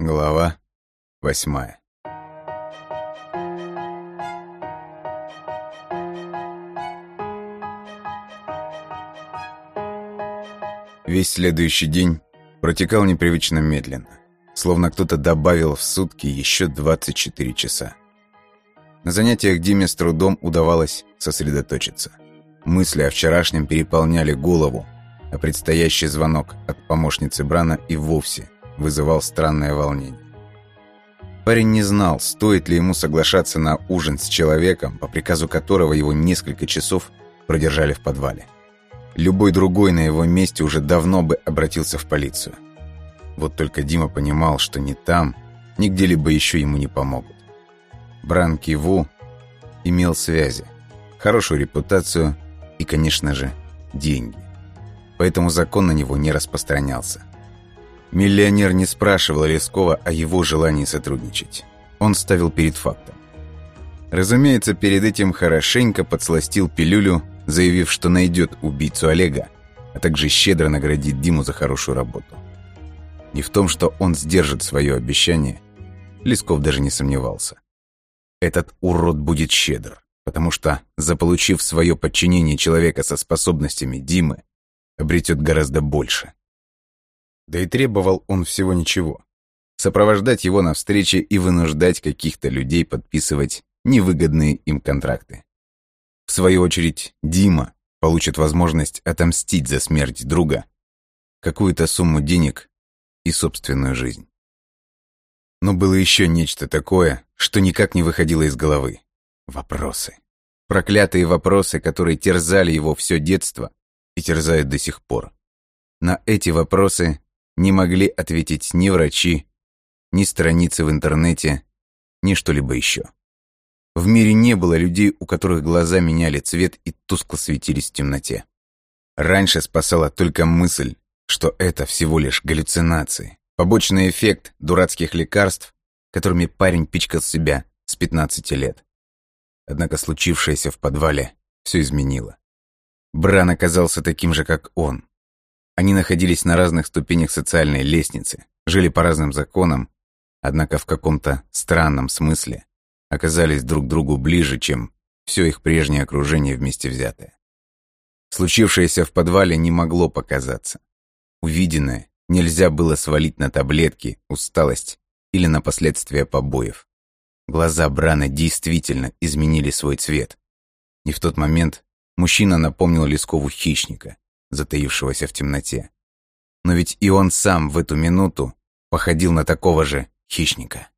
Глава восьмая Весь следующий день протекал непривычно медленно, словно кто-то добавил в сутки еще 24 часа. На занятиях Диме с трудом удавалось сосредоточиться. Мысли о вчерашнем переполняли голову, а предстоящий звонок от помощницы Брана и вовсе вызывал странное волнение. Парень не знал, стоит ли ему соглашаться на ужин с человеком, по приказу которого его несколько часов продержали в подвале. Любой другой на его месте уже давно бы обратился в полицию. Вот только Дима понимал, что ни там, ни где-либо еще ему не помогут. Бран Киву имел связи, хорошую репутацию и, конечно же, деньги. Поэтому закон на него не распространялся. Миллионер не спрашивал Лескова о его желании сотрудничать. Он ставил перед фактом. Разумеется, перед этим хорошенько подсластил пилюлю, заявив, что найдет убийцу Олега, а также щедро наградит Диму за хорошую работу. И в том, что он сдержит свое обещание, Лесков даже не сомневался. Этот урод будет щедр, потому что, заполучив свое подчинение человека со способностями Димы, обретет гораздо больше. Да и требовал он всего ничего. Сопровождать его на встрече и вынуждать каких-то людей подписывать невыгодные им контракты. В свою очередь, Дима получит возможность отомстить за смерть друга, какую-то сумму денег и собственную жизнь. Но было еще нечто такое, что никак не выходило из головы. Вопросы. Проклятые вопросы, которые терзали его все детство и терзают до сих пор. На эти вопросы не могли ответить ни врачи, ни страницы в интернете, ни что-либо еще. В мире не было людей, у которых глаза меняли цвет и тускло светились в темноте. Раньше спасала только мысль, что это всего лишь галлюцинации, побочный эффект дурацких лекарств, которыми парень пичкал себя с 15 лет. Однако случившееся в подвале все изменило. Бран оказался таким же, как он, они находились на разных ступенях социальной лестницы, жили по разным законам, однако в каком-то странном смысле оказались друг другу ближе, чем все их прежнее окружение вместе взятое. Случившееся в подвале не могло показаться. Увиденное нельзя было свалить на таблетки, усталость или на последствия побоев. Глаза Брана действительно изменили свой цвет. И в тот момент мужчина напомнил Лескову хищника, затаившегося в темноте. Но ведь и он сам в эту минуту походил на такого же хищника.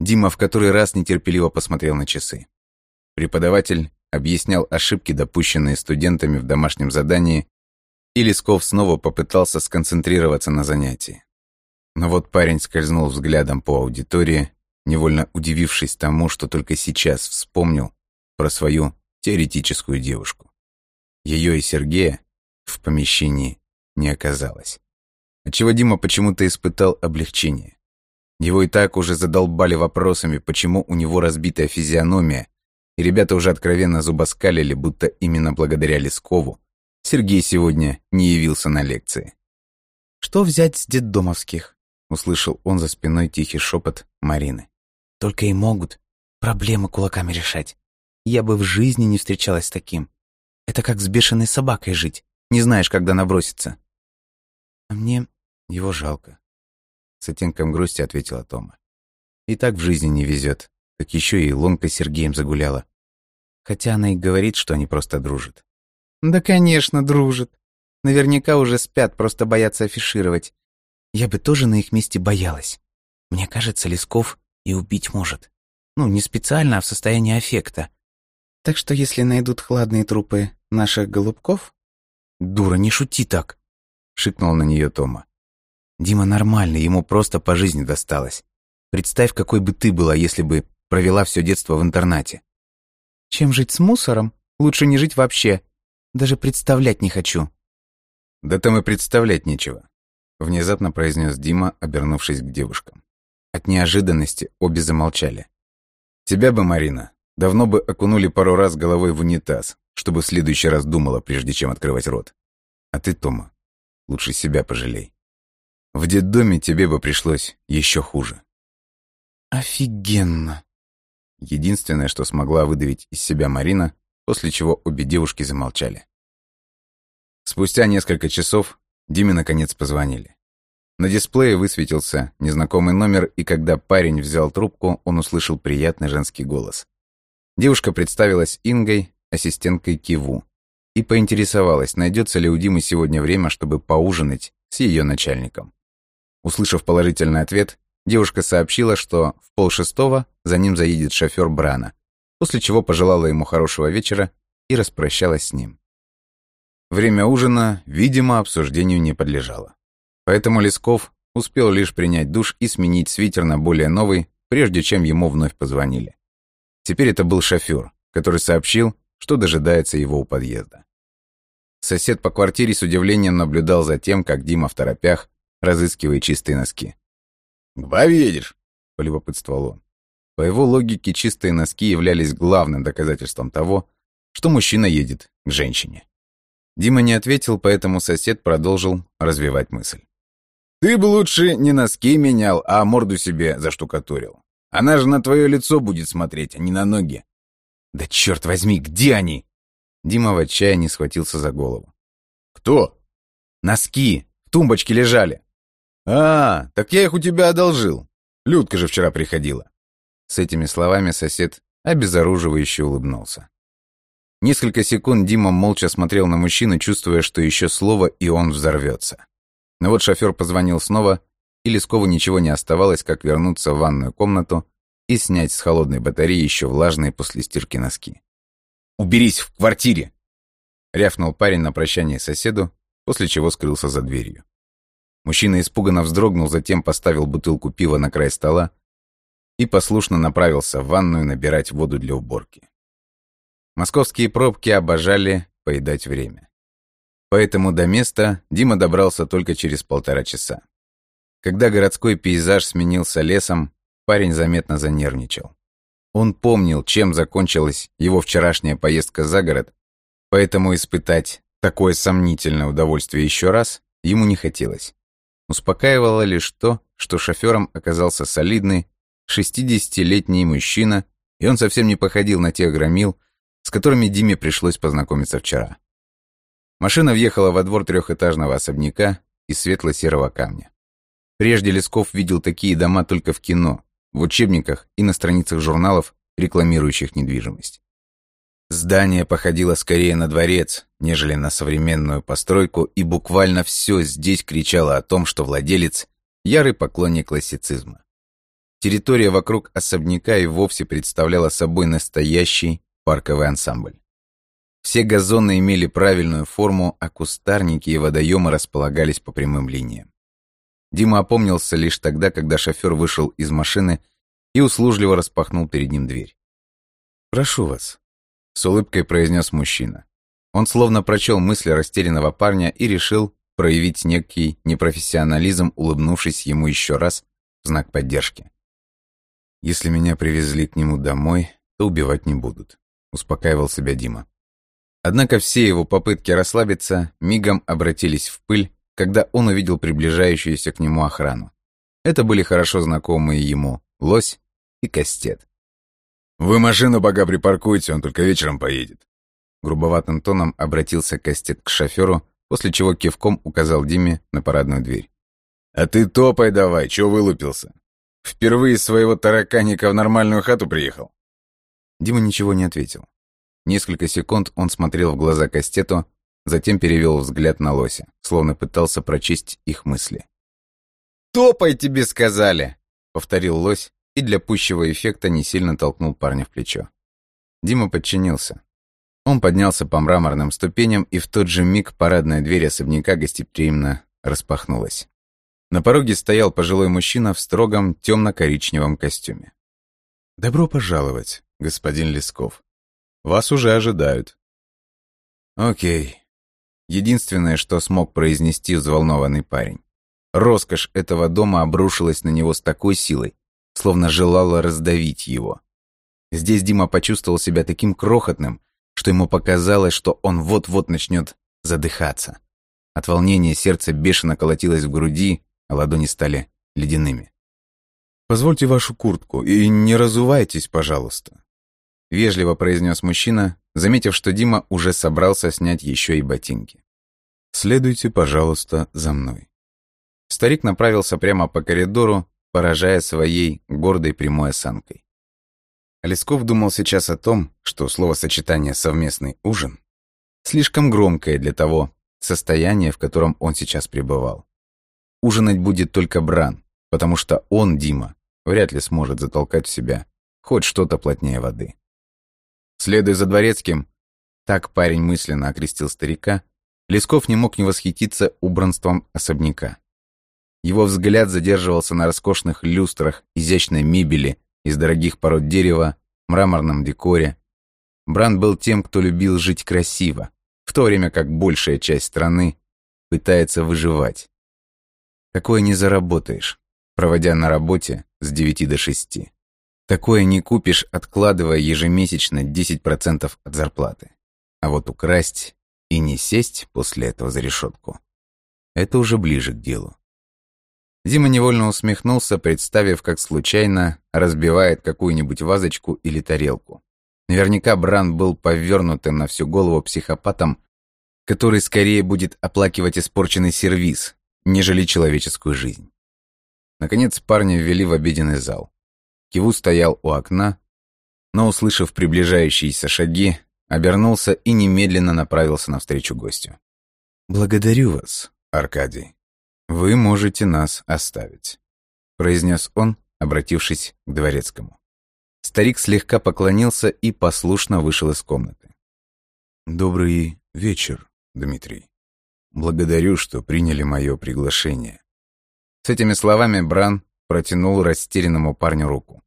Дима в который раз нетерпеливо посмотрел на часы. Преподаватель объяснял ошибки, допущенные студентами в домашнем задании, и Лесков снова попытался сконцентрироваться на занятии. Но вот парень скользнул взглядом по аудитории, невольно удивившись тому, что только сейчас вспомнил про свою теоретическую девушку. Ее и Сергея в помещении не оказалось. Отчего Дима почему-то испытал облегчение. Его и так уже задолбали вопросами, почему у него разбитая физиономия, и ребята уже откровенно зубоскалили, будто именно благодаря Лескову Сергей сегодня не явился на лекции. «Что взять с детдомовских?» — услышал он за спиной тихий шепот Марины. «Только и могут проблемы кулаками решать. Я бы в жизни не встречалась с таким. Это как с бешеной собакой жить. Не знаешь, когда наброситься. А мне его жалко. С оттенком грусти ответила Тома. И так в жизни не везет. Так еще и Ломка с Сергеем загуляла. Хотя она и говорит, что они просто дружат. Да, конечно, дружат. Наверняка уже спят, просто боятся афишировать. Я бы тоже на их месте боялась. Мне кажется, Лесков и убить может. Ну, не специально, а в состоянии аффекта. Так что если найдут хладные трупы наших голубков...» «Дура, не шути так!» — шикнул на нее Тома. «Дима нормальный, ему просто по жизни досталось. Представь, какой бы ты была, если бы провела все детство в интернате». «Чем жить с мусором? Лучше не жить вообще. Даже представлять не хочу». «Да там и представлять нечего», — внезапно произнес Дима, обернувшись к девушкам. От неожиданности обе замолчали. «Тебя бы, Марина, давно бы окунули пару раз головой в унитаз, чтобы в следующий раз думала, прежде чем открывать рот. А ты, Тома, лучше себя пожалей. В детдоме тебе бы пришлось еще хуже. Офигенно. Единственное, что смогла выдавить из себя Марина, после чего обе девушки замолчали. Спустя несколько часов Диме наконец позвонили. На дисплее высветился незнакомый номер, и когда парень взял трубку, он услышал приятный женский голос. Девушка представилась Ингой, ассистенткой Киву, и поинтересовалась, найдется ли у Димы сегодня время, чтобы поужинать с ее начальником. Услышав положительный ответ, девушка сообщила, что в полшестого за ним заедет шофер Брана, после чего пожелала ему хорошего вечера и распрощалась с ним. Время ужина, видимо, обсуждению не подлежало. Поэтому Лесков успел лишь принять душ и сменить свитер на более новый, прежде чем ему вновь позвонили. Теперь это был шофер, который сообщил, что дожидается его у подъезда. Сосед по квартире с удивлением наблюдал за тем, как Дима в торопях разыскивает чистые носки. «К бабе едешь?» – полюбопытствовал он. По его логике, чистые носки являлись главным доказательством того, что мужчина едет к женщине. Дима не ответил, поэтому сосед продолжил развивать мысль. «Ты бы лучше не носки менял, а морду себе заштукатурил. Она же на твое лицо будет смотреть, а не на ноги». «Да черт возьми, где они?» Дима в отчаянии схватился за голову. «Кто?» «Носки! В тумбочке лежали!» «А, так я их у тебя одолжил. Людка же вчера приходила». С этими словами сосед обезоруживающе улыбнулся. Несколько секунд Дима молча смотрел на мужчину, чувствуя, что еще слово, и он взорвется. Но вот шофер позвонил снова, и Лескову ничего не оставалось, как вернуться в ванную комнату и снять с холодной батареи еще влажные после стирки носки. «Уберись в квартире!» — рявкнул парень на прощание соседу, после чего скрылся за дверью. Мужчина испуганно вздрогнул, затем поставил бутылку пива на край стола и послушно направился в ванную набирать воду для уборки. Московские пробки обожали поедать время. Поэтому до места Дима добрался только через полтора часа. Когда городской пейзаж сменился лесом, парень заметно занервничал. Он помнил, чем закончилась его вчерашняя поездка за город, поэтому испытать такое сомнительное удовольствие еще раз ему не хотелось. Успокаивало лишь то, что шофером оказался солидный, 60-летний мужчина, и он совсем не походил на тех громил, с которыми Диме пришлось познакомиться вчера. Машина въехала во двор трехэтажного особняка из светло-серого камня. Прежде Лесков видел такие дома только в кино, в учебниках и на страницах журналов, рекламирующих недвижимость. Здание походило скорее на дворец, нежели на современную постройку, и буквально все здесь кричало о том, что владелец – ярый поклонник классицизма. Территория вокруг особняка и вовсе представляла собой настоящий парковый ансамбль. Все газоны имели правильную форму, а кустарники и водоемы располагались по прямым линиям. Дима опомнился лишь тогда, когда шофер вышел из машины и услужливо распахнул перед ним дверь. «Прошу вас», — с улыбкой произнес мужчина. Он словно прочел мысли растерянного парня и решил проявить некий непрофессионализм, улыбнувшись ему еще раз в знак поддержки. «Если меня привезли к нему домой, то убивать не будут. — успокаивал себя Дима. Однако все его попытки расслабиться мигом обратились в пыль, когда он увидел приближающуюся к нему охрану. Это были хорошо знакомые ему Лось и Кастет. «Вы машину пока припаркуйте, он только вечером поедет». Грубоватым тоном обратился Кастет к шоферу, после чего кивком указал Диме на парадную дверь. «А ты топай давай, чё вылупился? Впервые из своего тараканика в нормальную хату приехал?» Дима ничего не ответил. Несколько секунд он смотрел в глаза Кастету, затем перевел взгляд на Лося, словно пытался прочесть их мысли. «Топай, тебе сказали!» — повторил Лось и для пущего эффекта не сильно толкнул парня в плечо. Дима подчинился. Он поднялся по мраморным ступеням, и в тот же миг парадная дверь особняка гостеприимно распахнулась. На пороге стоял пожилой мужчина в строгом темно-коричневом костюме. «Добро пожаловать», господин Лесков. Вас уже ожидают». «Окей». Единственное, что смог произнести взволнованный парень. Роскошь этого дома обрушилась на него с такой силой, словно желала раздавить его. Здесь Дима почувствовал себя таким крохотным, что ему показалось, что он вот-вот начнет задыхаться. От волнения сердце бешено колотилось в груди, а ладони стали ледяными. «Позвольте вашу куртку и не разувайтесь, пожалуйста», — вежливо произнес мужчина, заметив, что Дима уже собрался снять еще и ботинки. «Следуйте, пожалуйста, за мной». Старик направился прямо по коридору, поражая своей гордой прямой осанкой. Лесков думал сейчас о том, что словосочетание «совместный ужин» слишком громкое для того состояния, в котором он сейчас пребывал. Ужинать будет только Бран, потому что он, Дима, вряд ли сможет затолкать в себя хоть что-то плотнее воды. Следуя за дворецким, так парень мысленно окрестил старика, Лесков не мог не восхититься убранством особняка. Его взгляд задерживался на роскошных люстрах, изящной мебели из дорогих пород дерева, мраморном декоре. Бран был тем, кто любил жить красиво, в то время как большая часть страны пытается выживать. Такое не заработаешь, проводя на работе с 9 до 6. Такое не купишь, откладывая ежемесячно 10% от зарплаты. А вот украсть и не сесть после этого за решетку – это уже ближе к делу. Дима невольно усмехнулся, представив, как случайно разбивает какую-нибудь вазочку или тарелку. Наверняка Бран был повернутым на всю голову психопатом, который скорее будет оплакивать испорченный сервиз, нежели человеческую жизнь. Наконец парня ввели в обеденный зал. Киву стоял у окна, но, услышав приближающиеся шаги, обернулся и немедленно направился навстречу гостю. «Благодарю вас, Аркадий. Вы можете нас оставить», — произнес он, обратившись к дворецкому. Старик слегка поклонился и послушно вышел из комнаты. «Добрый вечер, Дмитрий. Благодарю, что приняли мое приглашение. С этими словами Бран протянул растерянному парню руку.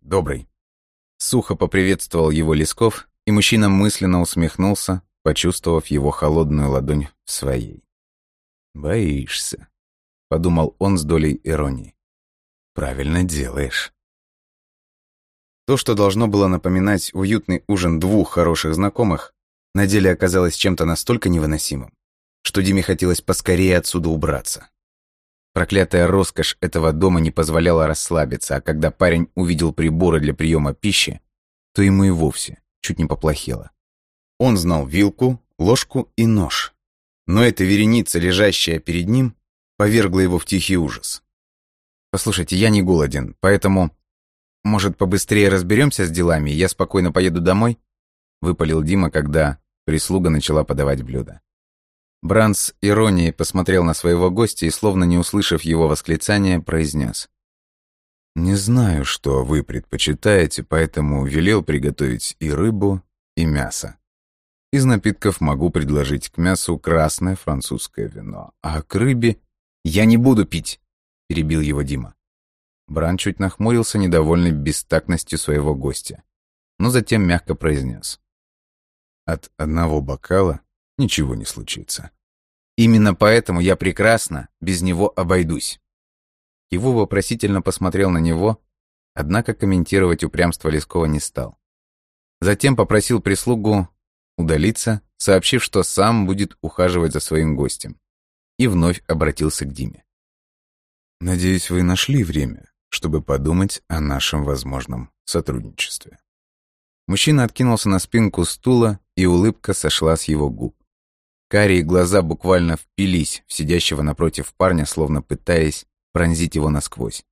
«Добрый». Сухо поприветствовал его Лесков, и мужчина мысленно усмехнулся, почувствовав его холодную ладонь в своей. «Боишься», — подумал он с долей иронии. «Правильно делаешь». То, что должно было напоминать уютный ужин двух хороших знакомых, на деле оказалось чем-то настолько невыносимым, что Диме хотелось поскорее отсюда убраться. Проклятая роскошь этого дома не позволяла расслабиться, а когда парень увидел приборы для приема пищи, то ему и вовсе чуть не поплохело. Он знал вилку, ложку и нож. Но эта вереница, лежащая перед ним, повергла его в тихий ужас. «Послушайте, я не голоден, поэтому, может, побыстрее разберемся с делами, и я спокойно поеду домой?» Выпалил Дима, когда прислуга начала подавать блюда. Бранс иронией посмотрел на своего гостя и, словно не услышав его восклицания, произнес. «Не знаю, что вы предпочитаете, поэтому велел приготовить и рыбу, и мясо. Из напитков могу предложить к мясу красное французское вино, а к рыбе я не буду пить», — перебил его Дима. Бран чуть нахмурился, недовольный бестактностью своего гостя, но затем мягко произнес. «От одного бокала ничего не случится. Именно поэтому я прекрасно без него обойдусь. Его вопросительно посмотрел на него, однако комментировать упрямство Лескова не стал. Затем попросил прислугу удалиться, сообщив, что сам будет ухаживать за своим гостем, и вновь обратился к Диме. «Надеюсь, вы нашли время, чтобы подумать о нашем возможном сотрудничестве». Мужчина откинулся на спинку стула, и улыбка сошла с его губ. Карие глаза буквально впились в сидящего напротив парня, словно пытаясь пронзить его насквозь.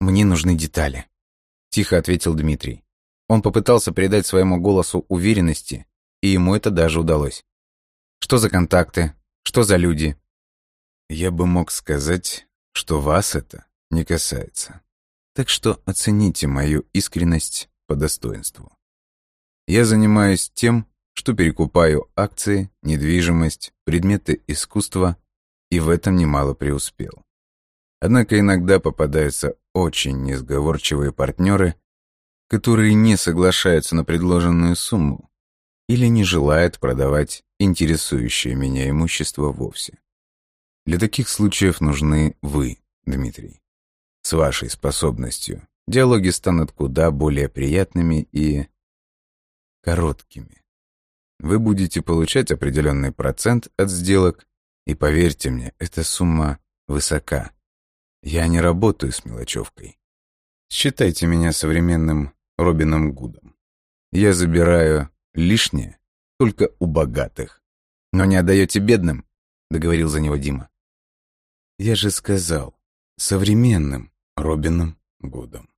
«Мне нужны детали», — тихо ответил Дмитрий. Он попытался передать своему голосу уверенности, и ему это даже удалось. «Что за контакты? Что за люди?» «Я бы мог сказать, что вас это не касается. Так что оцените мою искренность по достоинству. Я занимаюсь тем, что перекупаю акции, недвижимость, предметы искусства и в этом немало преуспел. Однако иногда попадаются очень несговорчивые партнеры, которые не соглашаются на предложенную сумму или не желают продавать интересующее меня имущество вовсе. Для таких случаев нужны вы, Дмитрий. С вашей способностью диалоги станут куда более приятными и короткими. Вы будете получать определенный процент от сделок, и поверьте мне, эта сумма высока. Я не работаю с мелочевкой. Считайте меня современным Робином Гудом. Я забираю лишнее только у богатых. Но не отдаете бедным, договорил за него Дима. Я же сказал, современным Робином Гудом.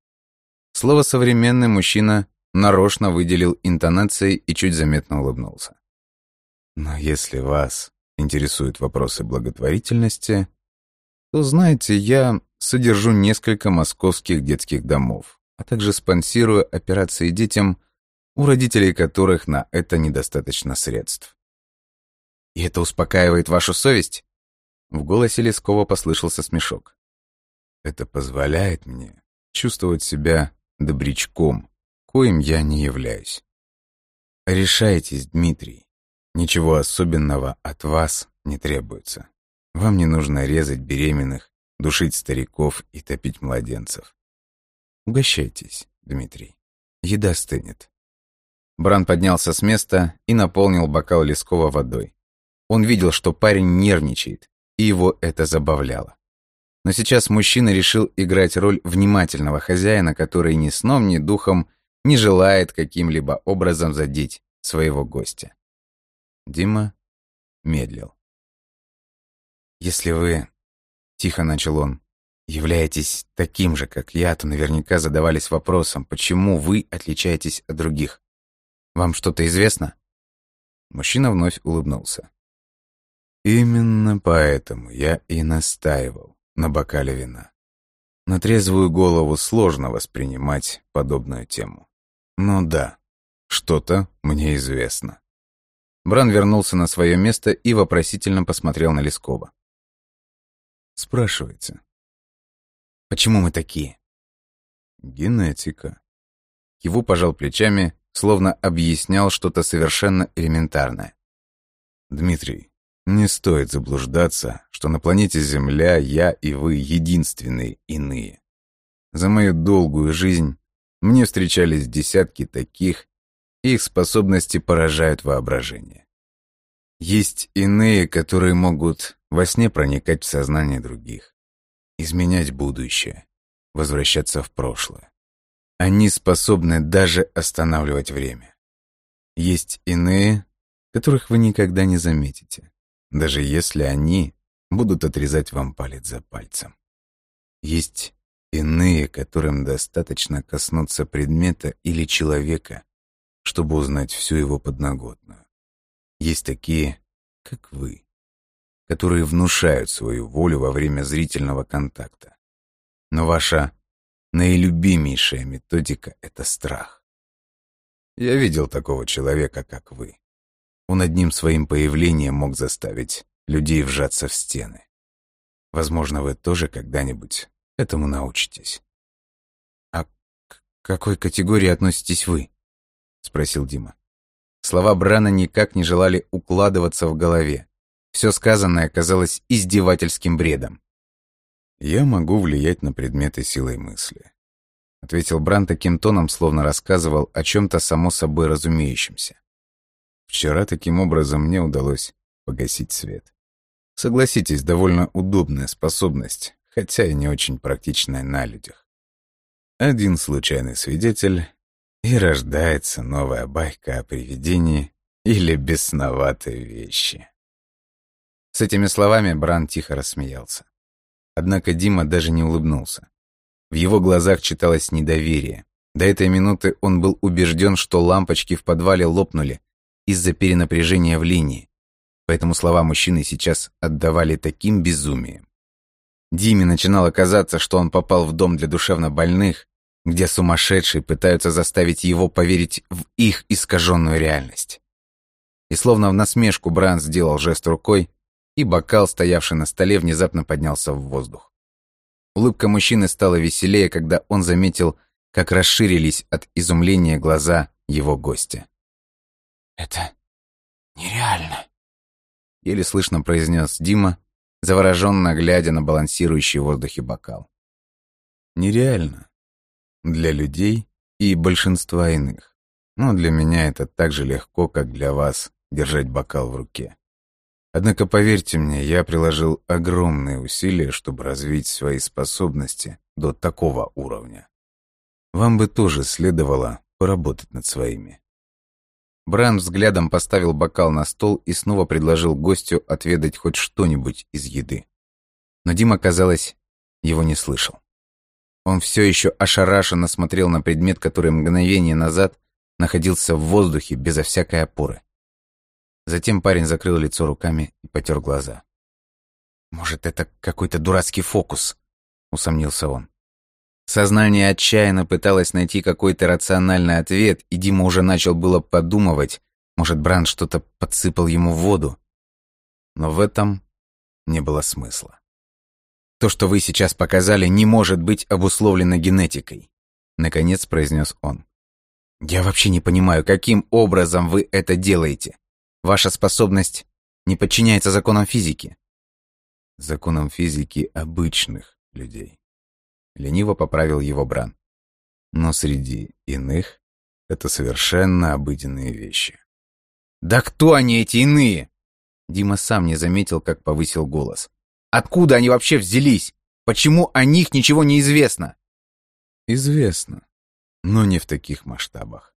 Слово «современный» мужчина нарочно выделил интонацией и чуть заметно улыбнулся. Но если вас интересуют вопросы благотворительности, то, знаете, я содержу несколько московских детских домов, а также спонсирую операции детям, у родителей которых на это недостаточно средств. И это успокаивает вашу совесть? В голосе Лескова послышался смешок. Это позволяет мне чувствовать себя добрячком, коим я не являюсь. Решайтесь, Дмитрий. Ничего особенного от вас не требуется. Вам не нужно резать беременных, душить стариков и топить младенцев. Угощайтесь, Дмитрий. Еда стынет. Бран поднялся с места и наполнил бокал Лескова водой. Он видел, что парень нервничает, и его это забавляло. Но сейчас мужчина решил играть роль внимательного хозяина, который ни сном, ни духом не желает каким-либо образом задеть своего гостя. Дима медлил. «Если вы, — тихо начал он, — являетесь таким же, как я, то наверняка задавались вопросом, почему вы отличаетесь от других. Вам что-то известно?» Мужчина вновь улыбнулся. «Именно поэтому я и настаивал на бокале вина. На трезвую голову сложно воспринимать подобную тему. Но да, что-то мне известно. Бран вернулся на свое место и вопросительно посмотрел на Лескова. Спрашивайте. Почему мы такие? Генетика. Его пожал плечами, словно объяснял что-то совершенно элементарное. Дмитрий, не стоит заблуждаться, что на планете Земля я и вы единственные иные. За мою долгую жизнь мне встречались десятки таких, их способности поражают воображение. Есть иные, которые могут во сне проникать в сознание других, изменять будущее, возвращаться в прошлое. Они способны даже останавливать время. Есть иные, которых вы никогда не заметите даже если они будут отрезать вам палец за пальцем. Есть иные, которым достаточно коснуться предмета или человека, чтобы узнать всю его подноготную. Есть такие, как вы, которые внушают свою волю во время зрительного контакта. Но ваша наилюбимейшая методика — это страх. Я видел такого человека, как вы. Он одним своим появлением мог заставить людей вжаться в стены. Возможно, вы тоже когда-нибудь этому научитесь. «А к какой категории относитесь вы?» — спросил Дима. Слова Брана никак не желали укладываться в голове. Все сказанное казалось издевательским бредом. «Я могу влиять на предметы силой мысли», — ответил Бран таким тоном, словно рассказывал о чем-то само собой разумеющемся. Вчера таким образом мне удалось погасить свет. Согласитесь, довольно удобная способность, хотя и не очень практичная на людях. Один случайный свидетель, и рождается новая байка о привидении или бесноватой вещи. С этими словами Бран тихо рассмеялся. Однако Дима даже не улыбнулся. В его глазах читалось недоверие. До этой минуты он был убежден, что лампочки в подвале лопнули, из-за перенапряжения в линии, поэтому слова мужчины сейчас отдавали таким безумием. Диме начинало казаться, что он попал в дом для душевнобольных, где сумасшедшие пытаются заставить его поверить в их искаженную реальность. И словно в насмешку Бран сделал жест рукой, и бокал, стоявший на столе, внезапно поднялся в воздух. Улыбка мужчины стала веселее, когда он заметил, как расширились от изумления глаза его гостя. «Это нереально», — еле слышно произнес Дима, завороженно глядя на балансирующий в воздухе бокал. «Нереально. Для людей и большинства иных. Но для меня это так же легко, как для вас держать бокал в руке. Однако, поверьте мне, я приложил огромные усилия, чтобы развить свои способности до такого уровня. Вам бы тоже следовало поработать над своими. Бран взглядом поставил бокал на стол и снова предложил гостю отведать хоть что-нибудь из еды. Но Дима, казалось, его не слышал. Он все еще ошарашенно смотрел на предмет, который мгновение назад находился в воздухе безо всякой опоры. Затем парень закрыл лицо руками и потер глаза. «Может, это какой-то дурацкий фокус?» — усомнился он. Сознание отчаянно пыталось найти какой-то рациональный ответ, и Дима уже начал было подумывать, может, Бран что-то подсыпал ему в воду. Но в этом не было смысла. «То, что вы сейчас показали, не может быть обусловлено генетикой», — наконец произнес он. «Я вообще не понимаю, каким образом вы это делаете. Ваша способность не подчиняется законам физики». «Законам физики обычных людей», Лениво поправил его Бран. Но среди иных это совершенно обыденные вещи. «Да кто они, эти иные?» Дима сам не заметил, как повысил голос. «Откуда они вообще взялись? Почему о них ничего не известно?» «Известно, но не в таких масштабах.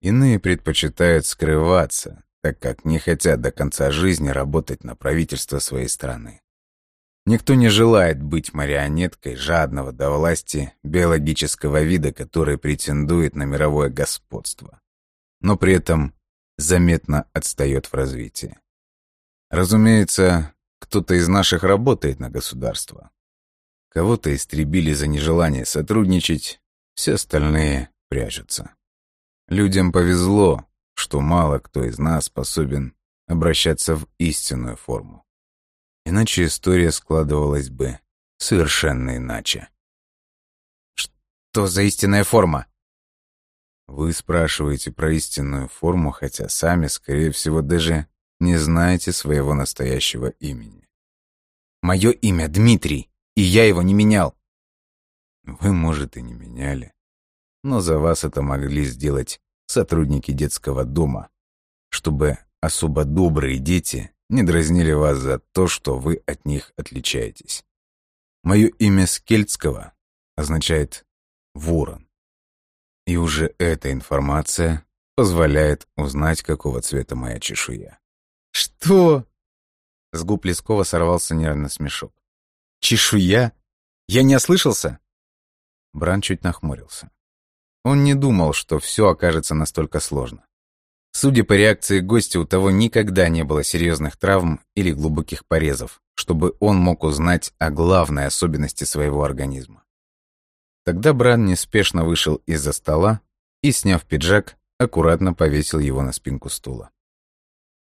Иные предпочитают скрываться, так как не хотят до конца жизни работать на правительство своей страны. Никто не желает быть марионеткой жадного до власти биологического вида, который претендует на мировое господство, но при этом заметно отстает в развитии. Разумеется, кто-то из наших работает на государство. Кого-то истребили за нежелание сотрудничать, все остальные прячутся. Людям повезло, что мало кто из нас способен обращаться в истинную форму. Иначе история складывалась бы совершенно иначе. Что за истинная форма? Вы спрашиваете про истинную форму, хотя сами, скорее всего, даже не знаете своего настоящего имени. Мое имя Дмитрий, и я его не менял. Вы, может, и не меняли, но за вас это могли сделать сотрудники детского дома, чтобы особо добрые дети не дразнили вас за то, что вы от них отличаетесь. Мое имя Скельцкого означает «ворон». И уже эта информация позволяет узнать, какого цвета моя чешуя. «Что?» С губ Лескова сорвался нервный смешок. «Чешуя? Я не ослышался?» Бран чуть нахмурился. Он не думал, что все окажется настолько сложно. Судя по реакции гостя, у того никогда не было серьезных травм или глубоких порезов, чтобы он мог узнать о главной особенности своего организма. Тогда Бран неспешно вышел из-за стола и, сняв пиджак, аккуратно повесил его на спинку стула.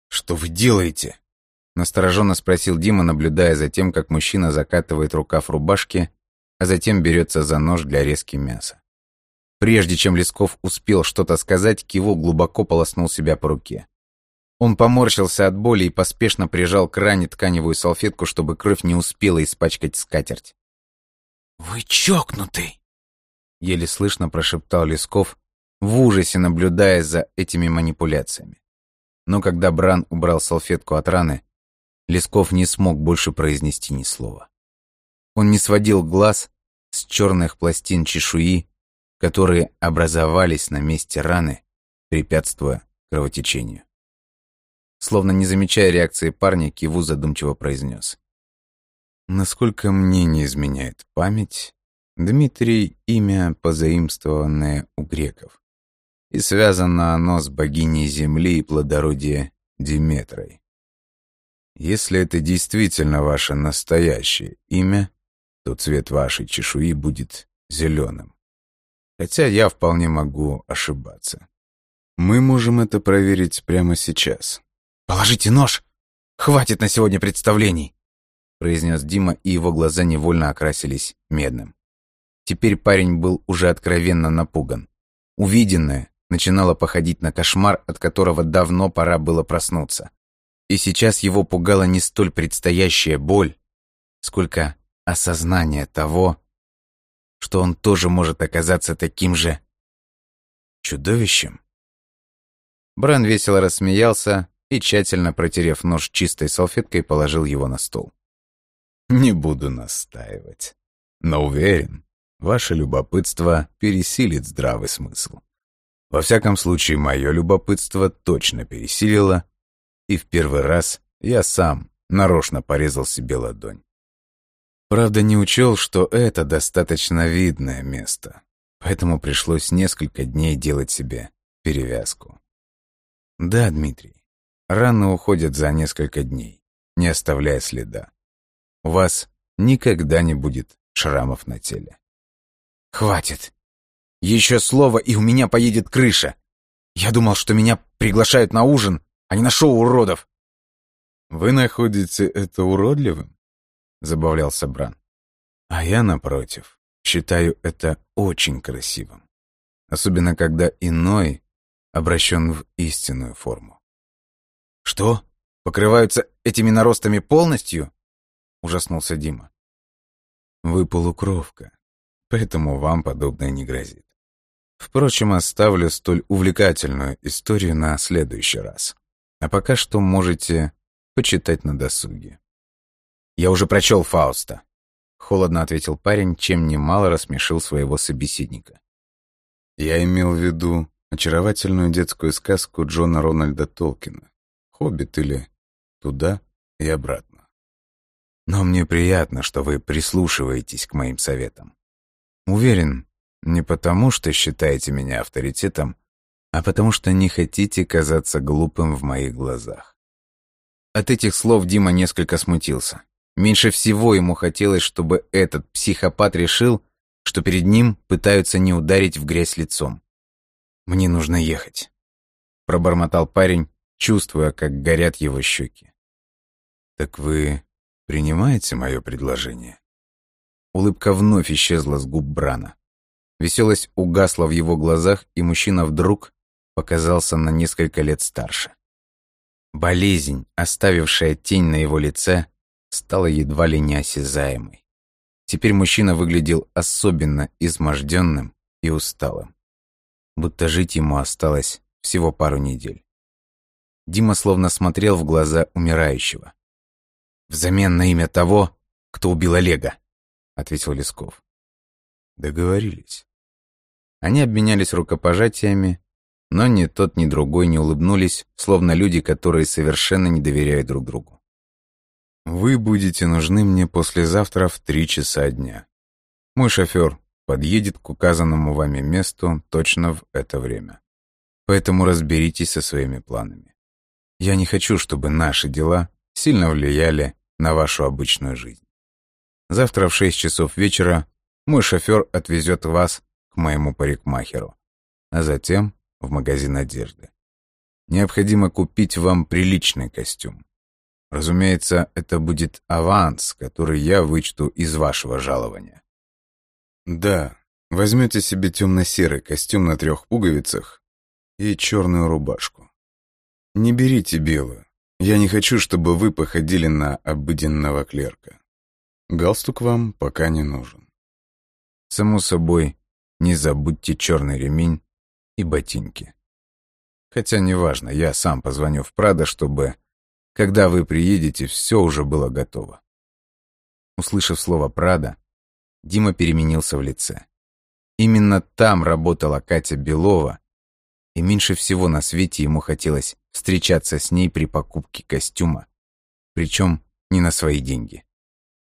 «Что вы делаете?» — настороженно спросил Дима, наблюдая за тем, как мужчина закатывает рукав рубашки, а затем берется за нож для резки мяса. Прежде чем Лесков успел что-то сказать, Киво глубоко полоснул себя по руке. Он поморщился от боли и поспешно прижал к ране тканевую салфетку, чтобы кровь не успела испачкать скатерть. «Вы чокнутый!» Еле слышно прошептал Лесков, в ужасе наблюдая за этими манипуляциями. Но когда Бран убрал салфетку от раны, Лесков не смог больше произнести ни слова. Он не сводил глаз с черных пластин чешуи, которые образовались на месте раны, препятствуя кровотечению. Словно не замечая реакции парня, Киву задумчиво произнес. Насколько мне не изменяет память, Дмитрий — имя, позаимствованное у греков. И связано оно с богиней земли и плодородия Диметрой. Если это действительно ваше настоящее имя, то цвет вашей чешуи будет зеленым. Хотя я вполне могу ошибаться. Мы можем это проверить прямо сейчас. «Положите нож! Хватит на сегодня представлений!» произнес Дима, и его глаза невольно окрасились медным. Теперь парень был уже откровенно напуган. Увиденное начинало походить на кошмар, от которого давно пора было проснуться. И сейчас его пугала не столь предстоящая боль, сколько осознание того, что он тоже может оказаться таким же чудовищем. Бран весело рассмеялся, и, тщательно протерев нож чистой салфеткой, положил его на стол. «Не буду настаивать, но уверен, ваше любопытство пересилит здравый смысл. Во всяком случае, мое любопытство точно пересилило, и в первый раз я сам нарочно порезал себе ладонь. Правда, не учел, что это достаточно видное место, поэтому пришлось несколько дней делать себе перевязку. Да, Дмитрий, раны уходят за несколько дней, не оставляя следа. У вас никогда не будет шрамов на теле. Хватит. Еще слово, и у меня поедет крыша. Я думал, что меня приглашают на ужин, а не на шоу уродов. Вы находите это уродливым? Забавлялся Бран. А я, напротив, считаю это очень красивым. Особенно, когда иной обращен в истинную форму. «Что? Покрываются этими наростами полностью?» — ужаснулся Дима. «Вы полукровка, поэтому вам подобное не грозит. Впрочем, оставлю столь увлекательную историю на следующий раз. А пока что можете почитать на досуге. «Я уже прочел Фауста», — холодно ответил парень, чем немало рассмешил своего собеседника. «Я имел в виду очаровательную детскую сказку Джона Рональда Толкина «Хоббит» или «Туда и обратно». Но мне приятно, что вы прислушиваетесь к моим советам. Уверен, не потому, что считаете меня авторитетом, а потому что не хотите казаться глупым в моих глазах. От этих слов Дима несколько смутился. Меньше всего ему хотелось, чтобы этот психопат решил, что перед ним пытаются не ударить в грязь лицом. «Мне нужно ехать», — пробормотал парень, чувствуя, как горят его щеки. «Так вы принимаете мое предложение?» Улыбка вновь исчезла с губ Брана. Веселость угасла в его глазах, и мужчина вдруг показался на несколько лет старше. Болезнь, оставившая тень на его лице, стала едва ли неосязаемой. Теперь мужчина выглядел особенно изможденным и усталым. Будто жить ему осталось всего пару недель. Дима словно смотрел в глаза умирающего. «Взамен на имя того, кто убил Олега», — ответил Лесков. «Договорились». Они обменялись рукопожатиями, но ни тот, ни другой не улыбнулись, словно люди, которые совершенно не доверяют друг другу. «Вы будете нужны мне послезавтра в три часа дня. Мой шофер подъедет к указанному вами месту точно в это время. Поэтому разберитесь со своими планами. Я не хочу, чтобы наши дела сильно влияли на вашу обычную жизнь. Завтра в шесть часов вечера мой шофер отвезет вас к моему парикмахеру, а затем в магазин одежды. Необходимо купить вам приличный костюм. Разумеется, это будет аванс, который я вычту из вашего жалования. Да, возьмете себе темно-серый костюм на трех пуговицах и черную рубашку. Не берите белую. Я не хочу, чтобы вы походили на обыденного клерка. Галстук вам пока не нужен. Само собой, не забудьте черный ремень и ботинки. Хотя неважно, я сам позвоню в Прадо, чтобы, когда вы приедете, все уже было готово. Услышав слово «Прадо», Дима переменился в лице. Именно там работала Катя Белова, и меньше всего на свете ему хотелось встречаться с ней при покупке костюма, причем не на свои деньги.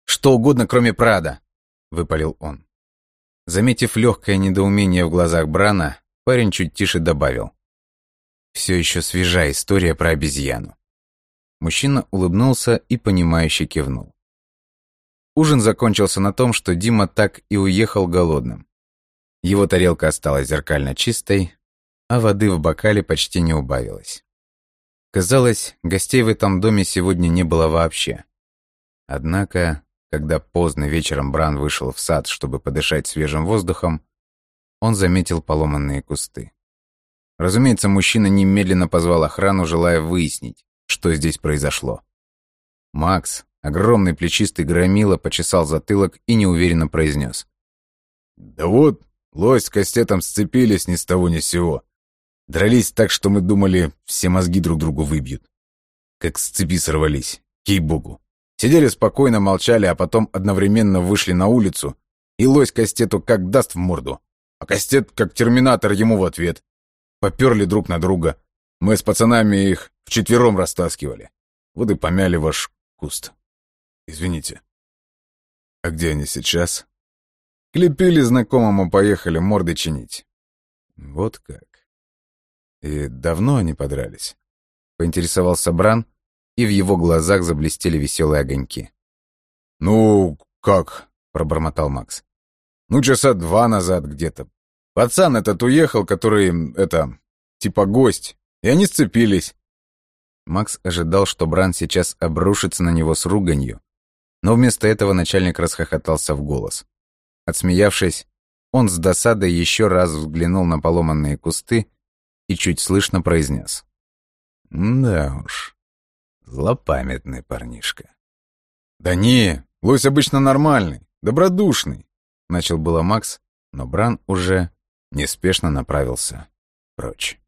«Что угодно, кроме Прада!» — выпалил он. Заметив легкое недоумение в глазах Брана, Парень чуть тише добавил. Все еще свежая история про обезьяну. Мужчина улыбнулся и понимающе кивнул. Ужин закончился на том, что Дима так и уехал голодным. Его тарелка осталась зеркально чистой, а воды в бокале почти не убавилось. Казалось, гостей в этом доме сегодня не было вообще. Однако, когда поздно вечером Бран вышел в сад, чтобы подышать свежим воздухом, он заметил поломанные кусты. Разумеется, мужчина немедленно позвал охрану, желая выяснить, что здесь произошло. Макс, огромный плечистый громила, почесал затылок и неуверенно произнес. «Да вот, лось с кастетом сцепились ни с того ни с сего. Дрались так, что мы думали, все мозги друг другу выбьют. как с цепи сорвались, кей-богу. Сидели спокойно, молчали, а потом одновременно вышли на улицу, и лось Кастету как даст в морду, а Кастет, как терминатор, ему в ответ. Поперли друг на друга. Мы с пацанами их вчетвером растаскивали. Вот и помяли ваш куст. Извините. А где они сейчас? Клепили знакомому, поехали морды чинить. Вот как. И давно они подрались? Поинтересовался Бран, и в его глазах заблестели веселые огоньки. «Ну, как?» — пробормотал Макс. «Ну, часа два назад где-то. Пацан этот уехал, который, это, типа гость, и они сцепились». Макс ожидал, что Бран сейчас обрушится на него с руганью, но вместо этого начальник расхохотался в голос. Отсмеявшись, он с досадой еще раз взглянул на поломанные кусты и чуть слышно произнес. «Да уж, злопамятный парнишка». «Да не, лось обычно нормальный, добродушный», — начал было Макс, но Бран уже неспешно направился прочь.